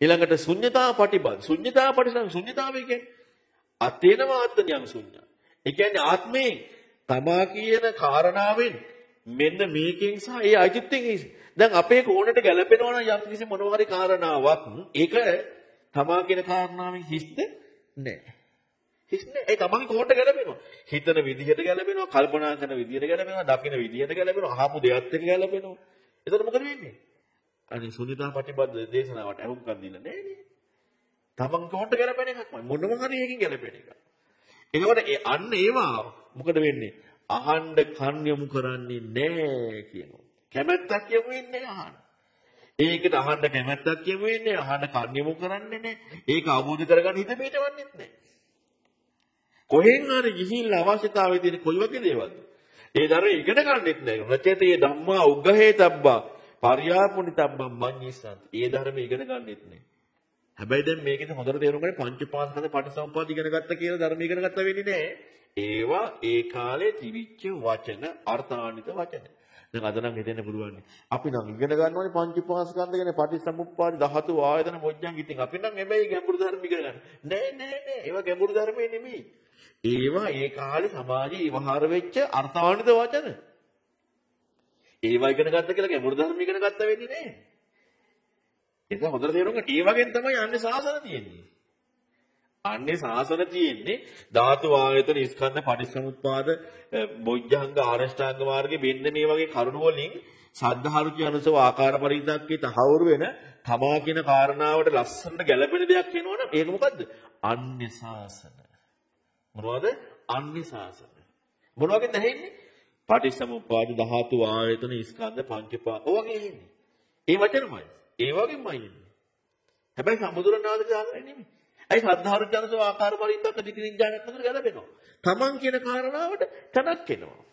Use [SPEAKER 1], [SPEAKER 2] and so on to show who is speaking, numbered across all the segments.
[SPEAKER 1] ඊළඟට ශුන්්‍යතා පටිපද. ශුන්්‍යතා පටිසං ශුන්්‍යතාවය කියන්නේ අතේනවාත්මයන් ශුන්‍ය. ඒ කියන්නේ ආත්මේ තමා කියන කාරණාවෙන් මෙන්න මේකෙන් සහ ඒ අයිතිත්වයෙන් දැන් අපේ කෝණයට ගැලපෙනවා නම් යම් කිසි මොනවා හරි කාරණාවක් ඒක තමා කියන කාරණාවෙන් හිස්ද නැහැ. හිස් නැහැ. ඒ තමන්ගේ කෝණයට ගැලපෙනවා. හිතන විදිහට ගැලපෙනවා, කල්පනා කරන විදිහට ගැලපෙනවා, දකින විදිහට ගැලපෙනවා, අහපු දෙයත් එක්ක ගැලපෙනවා. එතකොට මොකද වෙන්නේ? අනේ සුනිතා ප්‍රතිබද්ධ දේශනාවට අහුම්කම් දීලා නැහැ නේ. තමන් කෝණයට ගැලපෙන එකක්මයි. මොනම හරි එකකින් ගැලපෙන එකක්. එතකොට ඒ අන්න ඒවා මොකද වෙන්නේ? අහන්න කන් යොමු කරන්නේ නැහැ කියනවා. කැමැත්තක් යොමු වෙන්නේ අහන්න. ඒකට අහන්න කැමැත්තක් යොමු වෙන්නේ අහන්න කන් යොමු කරන්නේ නැහැ. ඒක අවබෝධ කරගන්න හිත පිටවන්නේත් නැහැ. කොහෙන් හරි ගිහිල්ලා අවශ්‍යතාවයේ තියෙන කොයි වගේ දේවල්ද? ඒ දරේ ඉගෙන ගන්නෙත් නැහැ. රචේතේ ධම්මා උග්ගහේතබ්බා පරියාපුනිතබ්බම් මඤ්ඤිසන්ත. ඒ ධර්ම ඉගෙන ගන්නෙත් නැහැ. හැබැයි දැන් මේකෙන් හොඳට තේරුම් ගන්න පංචපාස්කන්ධ පටිසම්පාද ඉගෙන ගත්ත කියලා ධර්ම ඉගෙන ගත්ත වෙන්නේ නැහැ. ඒවා ඒ කාලේ තිබිච්ච වචන අර්ථාන්විත වචන. දැන් අද නම් හිතෙන්න පුළුවන්. අපි නම් ඉගෙන ගන්න ඕනේ පංචපාස්කන්ධ ගැන පටිසමුප්පාද ධාතු ආයතන මොජ්ජන් ඉතින් අපි නම් හැබැයි ගැඹුරු ධර්ම ඉගෙන ගන්න. නෑ නෑ නෑ ඒවා ගැඹුරු ධර්මේ නෙමෙයි. ඒවා ඒ කාලේ සමාජයේ ඉවහාර වෙච්ච අර්ථාන්විත වචන. ඒවා ඉගෙන ගත්ත කියලා ගැඹුරු ධර්ම ඉගෙන ගත්ත වෙන්නේ නෑ. ඒක හොඳට තේරුම් ගන්න. ඒ වගේම තමයි අන්නේ සාසන තියෙන්නේ. අන්නේ සාසන තියෙන්නේ ධාතු ආයතන ස්කන්ධ පටිච්චසමුප්පාද බොජ්ජංග ආරෂ්ඨාංග මාර්ගේ මෙන්න මේ වගේ කරුණු වලින් සද්ධාරුචි අනුසව ආකාර පරිවිතක්කේ තහවුරු වෙන තමා කියන කාරණාවට ලස්සනට ගැළපෙන දෙයක් වෙනවනම් ඒක මොකද්ද? අන්නේ සාසන. මොනවද? අන්නේ සාසන. මොන වගේද ඇහෙන්නේ? පටිච්චසමුප්පාද ධාතු ආයතන ස්කන්ධ පංචපා ඔයගේ එන්නේ. ඒ වචනමයි. ඒ වගේමයි එන්නේ. හැබැයි සම්බුදුරණාහි දාන්නේ නෙමෙයි. ඇයි සද්ධාරුචනසෝ ආකාර පරිත්තක දිකින් ඥානයක් නතර ගැලපෙනවා. Taman කියන කාරණාවට තනක් එනවා.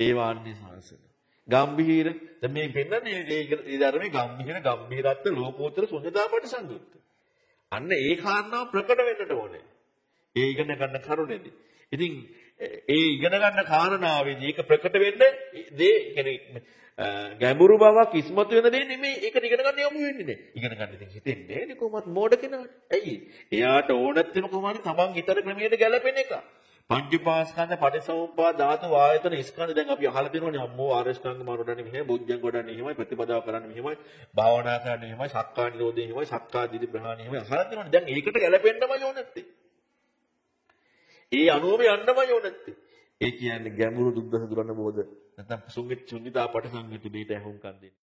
[SPEAKER 1] ඒ වාන්නේ සාසන. ගම්භීර දැන් මේ පෙන්නන්නේ ඒ ධර්මයේ ගම්භීර ගම්භීරත්ව ලෝකෝත්තර ශුන්‍යතාවට සංයුක්ත. අන්න ඒ කාරණාව ප්‍රකට වෙන්නට ඕනේ. ඒ ඉගෙන ගන්න කරුණේදී. ඉතින් ඒ ඉගෙන ගන්න කාරණාවේදී ඒක ප්‍රකට වෙන්න දේ කියන්නේ ගැඹුරු බවක් ඉස්මතු වෙන දේ නෙමෙයි ඒක ඉගෙන ගන්න යමු වෙන්නේ නේ. ඉගෙන ගන්න ඉතින් හිතෙන්නේ නේ කොහොමත් මෝඩ කෙනාට. ඇයි? එයාට ඕනත් වෙන කොහොමද තමන් හිතන ක්‍රමයට ගැලපෙන එක. පංචපාස්කන්ධ පටිසමුප්පාද ධාතු ආයතන ස්කන්ධ දැන් අපි අහලා තියෙනවානේ අම්මෝ ආරෂ්ඨාංග මාර්ගවලනේ මෙහෙම බුද්ධං ගොඩන්නේ මෙහෙමයි ප්‍රතිපදාව කරන්නේ මෙහෙමයි භාවනා කරන්නේ මෙහෙමයි සක්කා නිරෝධය මෙහෙමයි සක්කා දිලි ප්‍රහාණය මෙහෙමයි අහලා තියෙනවානේ දැන් ඒකට ගැලපෙන්නමයි ඕන නැත්තේ. ඒ අනුවම යන්නමයි ඕන නැත්තේ. ඒ කියන්නේ ගැඹුරු දුක්දස දුරන්න බෝධ නැත්නම් සුන්විත සුන්විතා පට සංගිත දෙයට ඇහුම්කන් දෙන්න.